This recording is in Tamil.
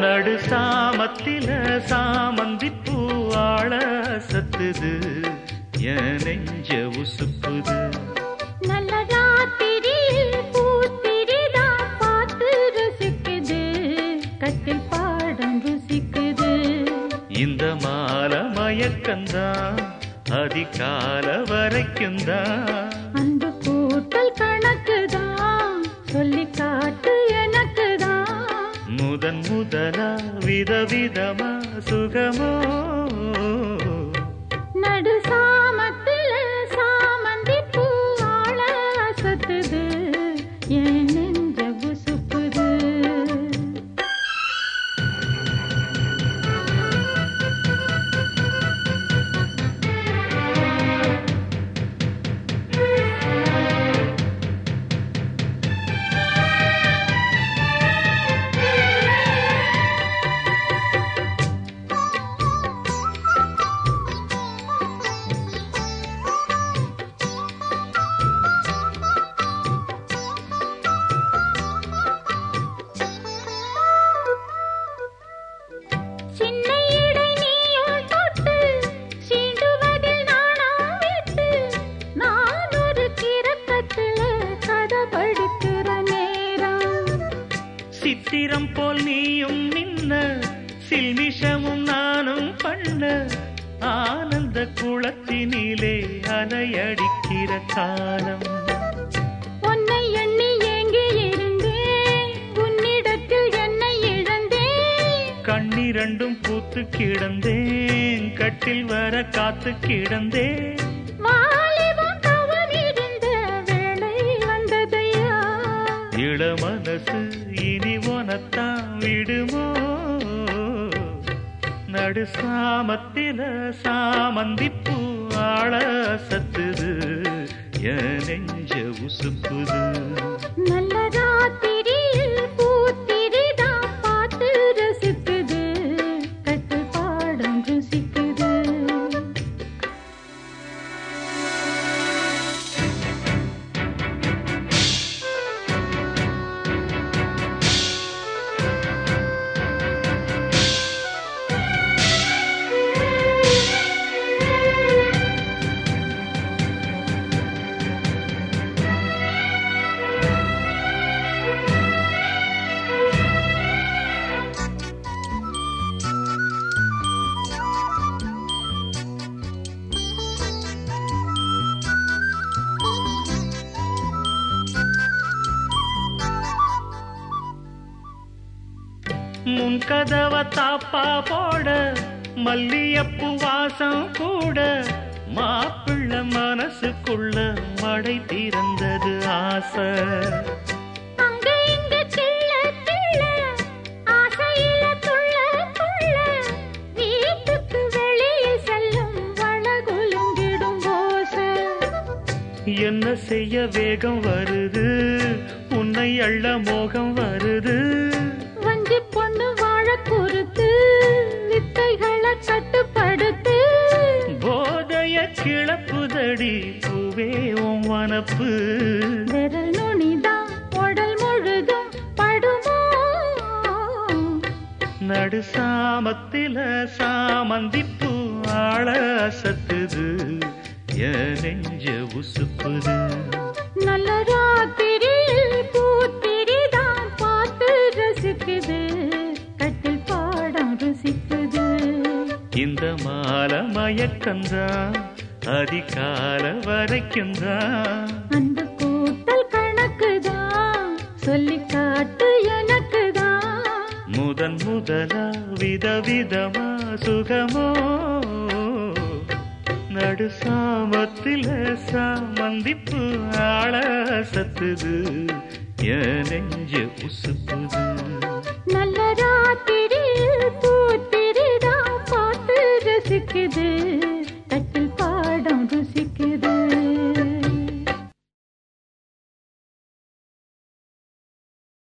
நடு சாமத்தில சாமந்தி பூவாழ சத்துது. என் நெஞ்ச உசுப்புது இந்த மால மயக்கந்தான் அதிகால வரைக்கும் தான் முதன் முதலா விதவிதமா சுகமோ நின்ன சில்மிஷமும் நானும் பண்ண ஆனந்த குளத்தினிலே அலையடிக்கிற காலம். உன்னை எண்ணி ஏங்கி இருந்தேன் உன்னிடத்தில் என்னை இழந்தேன். கண்ணிரண்டும் பூத்து கிடந்தேன் கட்டில் வர காத்து கிடந்தேன். இள மனசு இனி உனத்தான் நடு சாமத்தில சாமந்தி பூ ஆள சத்துது. என் நெஞ்ச உசுப்புது. நல்ல ராத்திரியில் பூத்திரிதான் பார்த்து ரசிக்குது. கட்டு பாடம் ருசிக்கு முன் கதவ தாப்பா போட மல்லியப்பு வாசம் கூட. மாப்பிள்ள மனசுக்குள்ள மடை திறந்தது ஆசை. என்ன செய்ய வேகம் வருது? உன்னை அள்ள மோகம் வருது. கிளப்புதடி பூவே உன் வனப்பு. விரல் நுனிதான் உடல் முழுதும் படுமோ? நடு சாமத்தில சாமந்திப்பு ஆள சத்துது என் நெஞ்ச உசுப்புது. நல்ல மால மயக்கந்தான் அதிகால வரைக்கும்தான் அந்த கூட்டல் கணக்குதான் சொல்லி காட்டு எனக்குதான். முதன் முதலா விதவிதமா சுகமோ? நடு சாமத்தில சாமந்திப்பு ஆள சத்துது என் நெஞ்ச உசுப்புது நல்ல ராத்திரியில் பூத்திரிதான் இருக்குது தட்டில் பாடம் ருசி